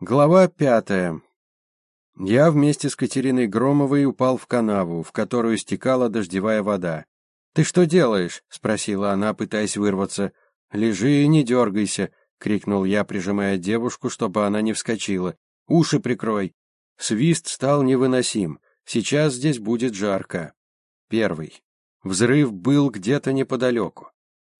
Глава пятая. Я вместе с Катериной Громовой упал в канаву, в которую стекала дождевая вода. «Ты что делаешь?» — спросила она, пытаясь вырваться. «Лежи и не дергайся», — крикнул я, прижимая девушку, чтобы она не вскочила. «Уши прикрой». Свист стал невыносим. Сейчас здесь будет жарко. Первый. Взрыв был где-то неподалеку.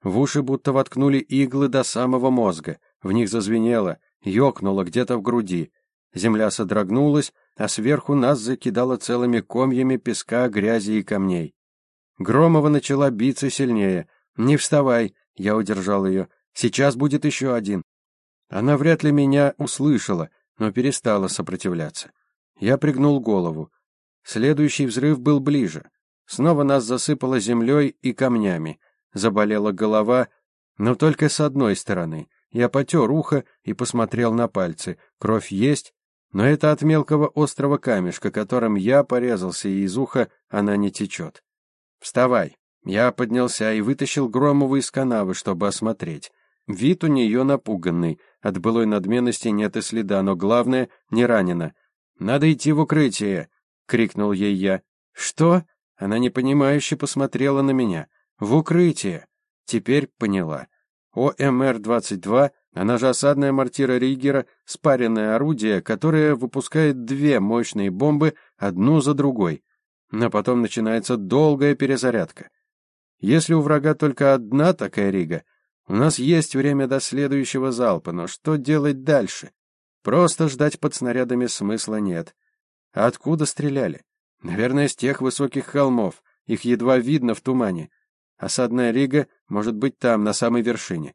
В уши будто воткнули иглы до самого мозга. В них зазвенело, ёкнуло где-то в груди. Земля содрогнулась, а сверху нас закидало целыми комьями песка, грязи и камней. Громова начала биться сильнее. «Не вставай!» — я удержал ее. «Сейчас будет еще один». Она вряд ли меня услышала, но перестала сопротивляться. Я пригнул голову. Следующий взрыв был ближе. Снова нас засыпало землей и камнями. Заболела голова, но только с одной стороны. Я потер ухо и посмотрел на пальцы. Кровь есть, но это от мелкого острого камешка, которым я порезался, и из уха она не течет. «Вставай!» Я поднялся и вытащил Громову из канавы, чтобы осмотреть. Вид у нее напуганный, от былой надменности нет и следа, но главное, не ранена. «Надо идти в укрытие!» — крикнул ей я. «Что?» Она непонимающе посмотрела на меня. «В укрытие!» Теперь поняла. ОМР-22, она же осадная мортира Ригера, спаренное орудие, которое выпускает две мощные бомбы одну за другой. Но потом начинается долгая перезарядка. Если у врага только одна такая Рига, у нас есть время до следующего залпа, но что делать дальше? Просто ждать под снарядами смысла нет. А откуда стреляли? Наверное, с тех высоких холмов. Их едва видно в тумане. Осадная Рига может быть там, на самой вершине.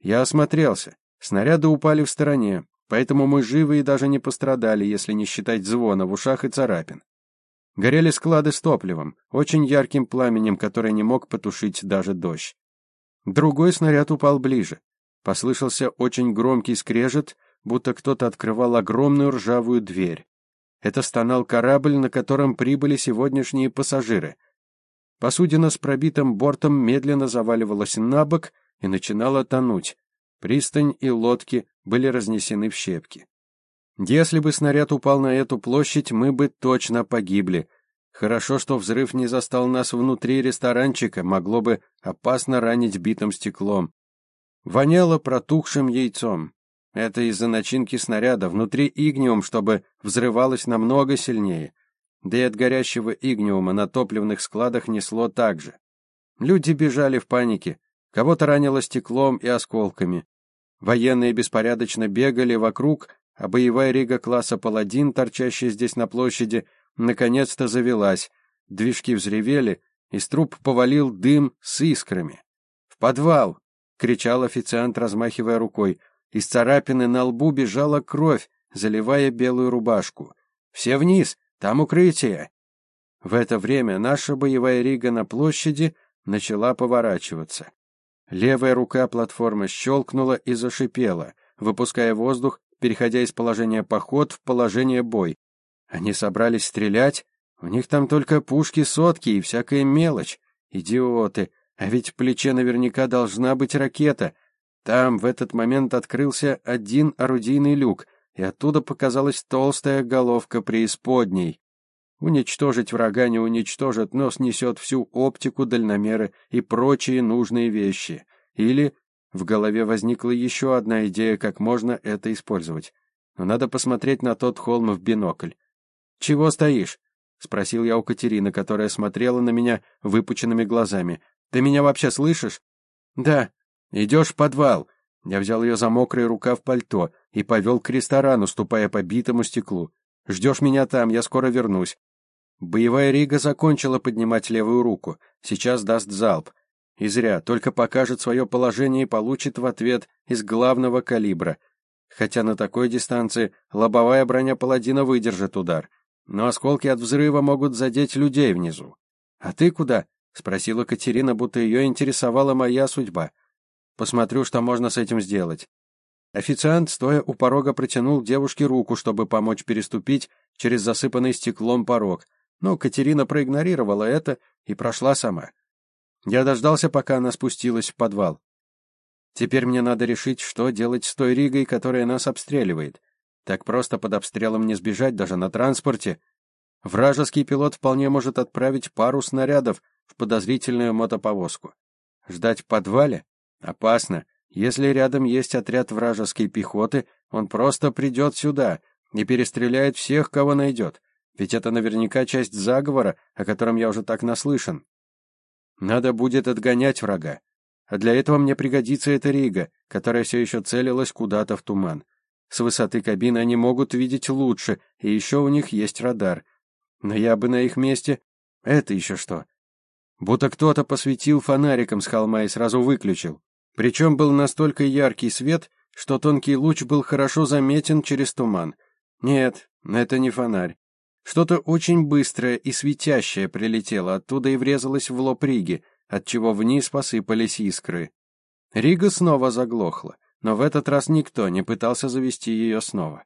Я осмотрелся. Снаряды упали в стороне, поэтому мы живы и даже не пострадали, если не считать звона в ушах и царапин. Горели склады с топливом, очень ярким пламенем, которое не мог потушить даже дождь. Другой снаряд упал ближе. Послышался очень громкий скрежет, будто кто-то открывал огромную ржавую дверь. Это стонал корабль, на котором прибыли сегодняшние пассажиры. Посудина с пробитым бортом медленно заваливалась на бок и начинала тонуть. Пристань и лодки были разнесены в щепки. Если бы снаряд упал на эту площадь, мы бы точно погибли. Хорошо, что взрыв не застал нас внутри ресторанчика, могло бы опасно ранить битым стеклом. Воняло протухшим яйцом. Это из-за начинки снаряда, внутри игниум, чтобы взрывалось намного сильнее да и от горящего игниума на топливных складах несло так же. Люди бежали в панике, кого-то ранило стеклом и осколками. Военные беспорядочно бегали вокруг, а боевая рига класса «Паладин», торчащая здесь на площади, наконец-то завелась. Движки взревели, из труб повалил дым с искрами. «В подвал!» — кричал официант, размахивая рукой. Из царапины на лбу бежала кровь, заливая белую рубашку. «Все вниз! Там укрытие. В это время наша боевая рига на площади начала поворачиваться. Левая рука платформы щелкнула и зашипела, выпуская воздух, переходя из положения поход в положение бой. Они собрались стрелять, у них там только пушки сотки и всякая мелочь. Идиоты, а ведь в плече наверняка должна быть ракета. Там в этот момент открылся один орудийный люк, и оттуда показалась толстая головка преисподней. Уничтожить врага не уничтожит, но снесет всю оптику, дальномеры и прочие нужные вещи. Или в голове возникла еще одна идея, как можно это использовать. Но надо посмотреть на тот холм в бинокль. «Чего стоишь?» — спросил я у Катерины, которая смотрела на меня выпученными глазами. «Ты меня вообще слышишь?» «Да. Идешь в подвал. Я взял ее за мокрый рукав пальто и повел к ресторану, ступая по битому стеклу. «Ждешь меня там, я скоро вернусь». Боевая Рига закончила поднимать левую руку. Сейчас даст залп. И зря, только покажет свое положение и получит в ответ из главного калибра. Хотя на такой дистанции лобовая броня паладина выдержит удар. Но осколки от взрыва могут задеть людей внизу. «А ты куда?» — спросила Катерина, будто ее интересовала моя судьба. Посмотрю, что можно с этим сделать. Официант, стоя у порога, протянул девушке руку, чтобы помочь переступить через засыпанный стеклом порог, но Катерина проигнорировала это и прошла сама. Я дождался, пока она спустилась в подвал. Теперь мне надо решить, что делать с той Ригой, которая нас обстреливает. Так просто под обстрелом не сбежать даже на транспорте. Вражеский пилот вполне может отправить пару снарядов в подозрительную мотоповозку. Ждать в подвале? Опасно. Если рядом есть отряд вражеской пехоты, он просто придет сюда и перестреляет всех, кого найдет. Ведь это наверняка часть заговора, о котором я уже так наслышан. Надо будет отгонять врага. А для этого мне пригодится эта Рига, которая все еще целилась куда-то в туман. С высоты кабины они могут видеть лучше, и еще у них есть радар. Но я бы на их месте... Это еще что? Будто кто-то посветил фонариком с холма и сразу выключил. Причем был настолько яркий свет, что тонкий луч был хорошо заметен через туман. Нет, это не фонарь. Что-то очень быстрое и светящее прилетело оттуда и врезалось в лоб Риги, отчего вниз посыпались искры. Рига снова заглохла, но в этот раз никто не пытался завести ее снова.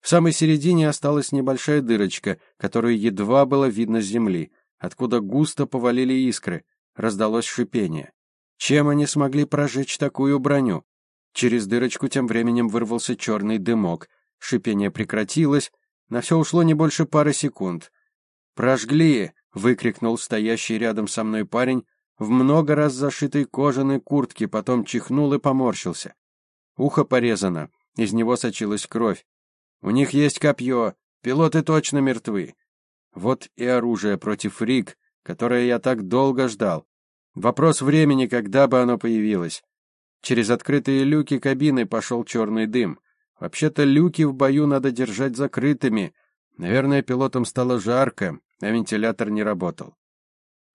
В самой середине осталась небольшая дырочка, которую едва было видно с земли, откуда густо повалили искры, раздалось шипение. Чем они смогли прожечь такую броню? Через дырочку тем временем вырвался черный дымок, шипение прекратилось, на все ушло не больше пары секунд. «Прожгли!» — выкрикнул стоящий рядом со мной парень в много раз зашитой кожаной куртке, потом чихнул и поморщился. Ухо порезано, из него сочилась кровь. У них есть копье, пилоты точно мертвы. Вот и оружие против Риг, которое я так долго ждал. Вопрос времени, когда бы оно появилось. Через открытые люки кабины пошел черный дым. Вообще-то люки в бою надо держать закрытыми. Наверное, пилотам стало жарко, а вентилятор не работал.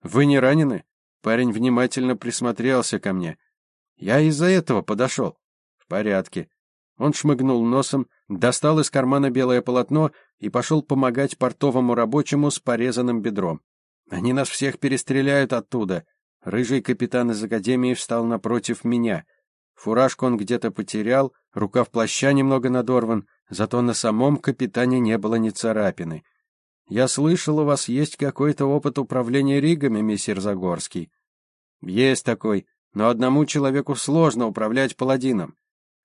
«Вы не ранены?» Парень внимательно присмотрелся ко мне. «Я из-за этого подошел». «В порядке». Он шмыгнул носом, достал из кармана белое полотно и пошел помогать портовому рабочему с порезанным бедром. «Они нас всех перестреляют оттуда». Рыжий капитан из академии встал напротив меня — Фуражку он где-то потерял, рукав плаща немного надорван, зато на самом капитане не было ни царапины. Я слышал, у вас есть какой-то опыт управления ригами, мессир Загорский. Есть такой, но одному человеку сложно управлять паладином.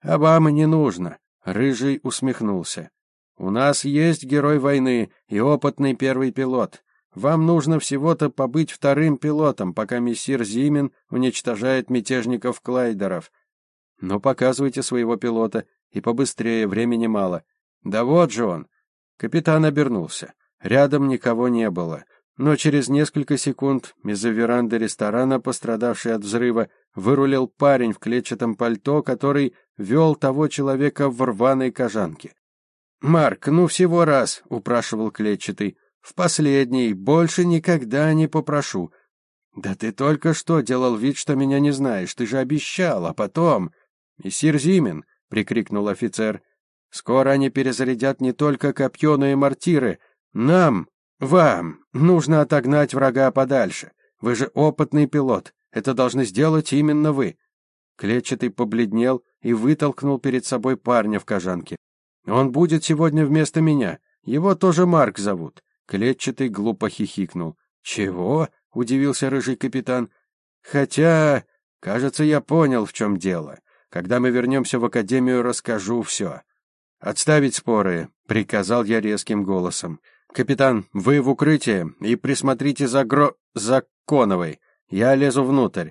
А вам и не нужно, рыжий усмехнулся. У нас есть герой войны и опытный первый пилот. Вам нужно всего-то побыть вторым пилотом, пока мессир Зимин уничтожает мятежников-клайдеров. Но показывайте своего пилота, и побыстрее, времени мало. Да вот же он. Капитан обернулся. Рядом никого не было. Но через несколько секунд из-за веранды ресторана, пострадавший от взрыва, вырулил парень в клетчатом пальто, который вел того человека в рваной кожанке. «Марк, ну всего раз», — упрашивал клетчатый. «В последний, больше никогда не попрошу». «Да ты только что делал вид, что меня не знаешь, ты же обещал, а потом...» «Мессир Зимин!» — прикрикнул офицер. «Скоро они перезарядят не только копье, но и мортиры. Нам, вам, нужно отогнать врага подальше. Вы же опытный пилот. Это должны сделать именно вы». Клетчатый побледнел и вытолкнул перед собой парня в кожанке. «Он будет сегодня вместо меня. Его тоже Марк зовут». Клетчатый глупо хихикнул. «Чего?» — удивился рыжий капитан. «Хотя, кажется, я понял, в чем дело. Когда мы вернемся в академию, расскажу все. Отставить споры, приказал я резким голосом. Капитан, вы в укрытие и присмотрите за гро... за Коновой. Я лезу внутрь.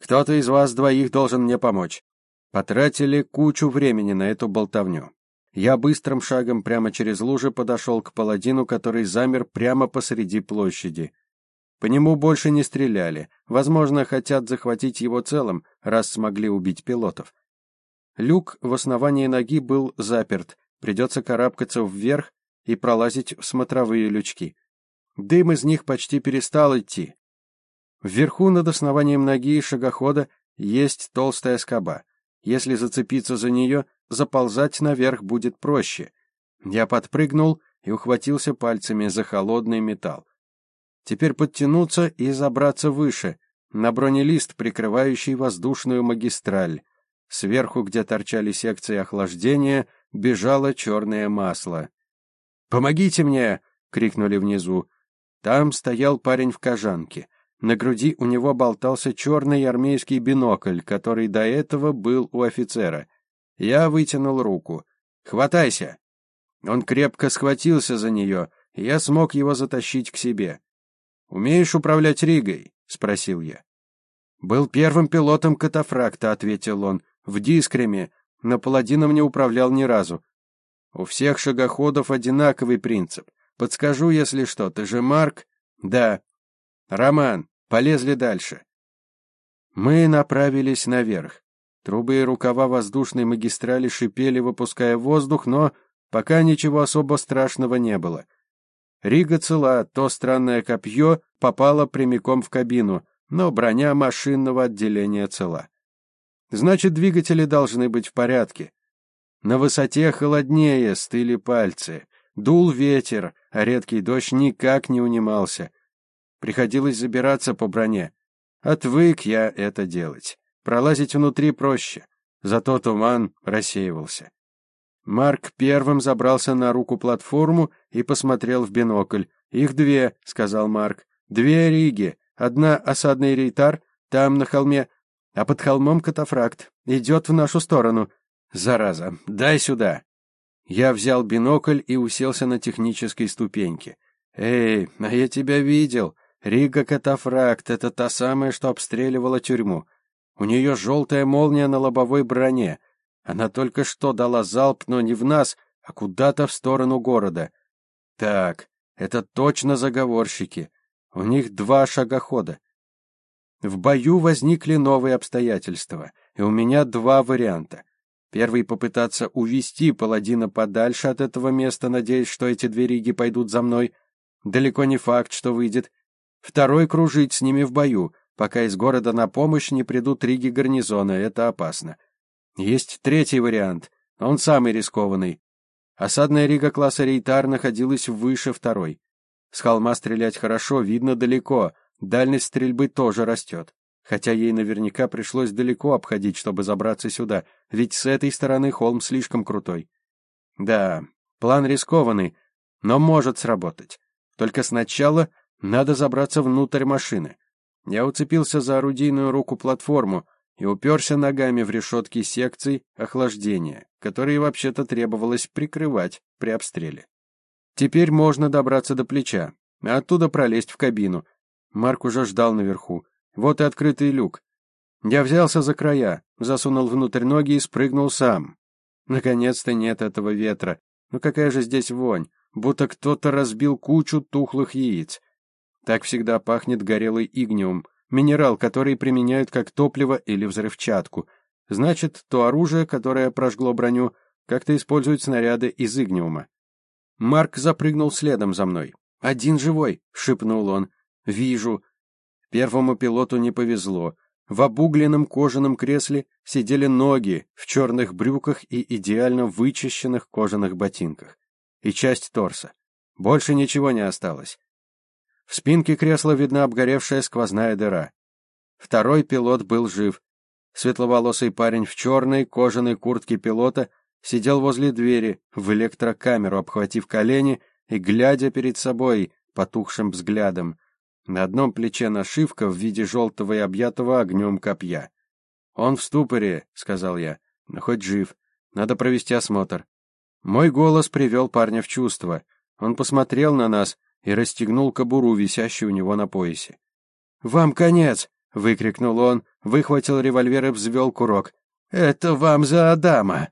Кто-то из вас двоих должен мне помочь. Потратили кучу времени на эту болтовню. Я быстрым шагом прямо через лужи подошел к паладину, который замер прямо посреди площади. По нему больше не стреляли. Возможно, хотят захватить его целым, раз смогли убить пилотов. Люк в основании ноги был заперт. Придется карабкаться вверх и пролазить в смотровые лючки. Дым из них почти перестал идти. Вверху над основанием ноги шагохода есть толстая скоба. Если зацепиться за нее, заползать наверх будет проще. Я подпрыгнул и ухватился пальцами за холодный металл. Теперь подтянуться и забраться выше, на бронелист, прикрывающий воздушную магистраль. Сверху, где торчали секции охлаждения, бежало черное масло. «Помогите мне!» — крикнули внизу. Там стоял парень в кожанке. На груди у него болтался черный армейский бинокль, который до этого был у офицера. Я вытянул руку. «Хватайся!» Он крепко схватился за нее, и я смог его затащить к себе. «Умеешь управлять Ригой?» — спросил я. «Был первым пилотом катафракта», — ответил он. «В Дискреме, но паладином не управлял ни разу. У всех шагоходов одинаковый принцип. Подскажу, если что. Ты же Марк? Да. Роман, полезли дальше. Мы направились наверх. Трубы и рукава воздушной магистрали шипели, выпуская воздух, но пока ничего особо страшного не было. Рига цела, то странное копье попало прямиком в кабину, но броня машинного отделения цела. Значит, двигатели должны быть в порядке. На высоте холоднее стыли пальцы. Дул ветер, а редкий дождь никак не унимался. Приходилось забираться по броне. Отвык я это делать. Пролазить внутри проще. Зато туман рассеивался. Марк первым забрался на руку платформу и посмотрел в бинокль. «Их две», — сказал Марк. «Две риги. Одна осадный рейтар, там на холме, а под холмом катафракт. Идет в нашу сторону. Зараза, дай сюда. Я взял бинокль и уселся на технической ступеньке. Эй, а я тебя видел. Рига Катафракт — это та самая, что обстреливала тюрьму. У нее желтая молния на лобовой броне. Она только что дала залп, но не в нас, а куда-то в сторону города. Так, это точно заговорщики. У них два шагохода. В бою возникли новые обстоятельства, и у меня два варианта. Первый — попытаться увести паладина подальше от этого места, надеясь, что эти две риги пойдут за мной. Далеко не факт, что выйдет. Второй — кружить с ними в бою, пока из города на помощь не придут риги гарнизона, это опасно. Есть третий вариант, он самый рискованный. Осадная рига класса Рейтар находилась выше второй. С холма стрелять хорошо, видно далеко, Дальность стрельбы тоже растет. Хотя ей наверняка пришлось далеко обходить, чтобы забраться сюда, ведь с этой стороны холм слишком крутой. Да, план рискованный, но может сработать. Только сначала надо забраться внутрь машины. Я уцепился за орудийную руку-платформу и уперся ногами в решетки секций охлаждения, которые вообще-то требовалось прикрывать при обстреле. Теперь можно добраться до плеча, а оттуда пролезть в кабину, Марк уже ждал наверху. Вот и открытый люк. Я взялся за края, засунул внутрь ноги и спрыгнул сам. Наконец-то нет этого ветра. Ну какая же здесь вонь, будто кто-то разбил кучу тухлых яиц. Так всегда пахнет горелый игниум, минерал, который применяют как топливо или взрывчатку. Значит, то оружие, которое прожгло броню, как-то используют снаряды из игниума. Марк запрыгнул следом за мной. «Один живой!» — шепнул он. Вижу. Первому пилоту не повезло. В обугленном кожаном кресле сидели ноги в черных брюках и идеально вычищенных кожаных ботинках. И часть торса. Больше ничего не осталось. В спинке кресла видна обгоревшая сквозная дыра. Второй пилот был жив. Светловолосый парень в черной кожаной куртке пилота сидел возле двери в электрокамеру, обхватив колени и глядя перед собой потухшим взглядом. На одном плече нашивка в виде желтого и объятого огнем копья. «Он в ступоре», — сказал я, — «но хоть жив. Надо провести осмотр». Мой голос привел парня в чувство. Он посмотрел на нас и расстегнул кобуру, висящую у него на поясе. «Вам конец!» — выкрикнул он, выхватил револьвер и взвел курок. «Это вам за Адама!»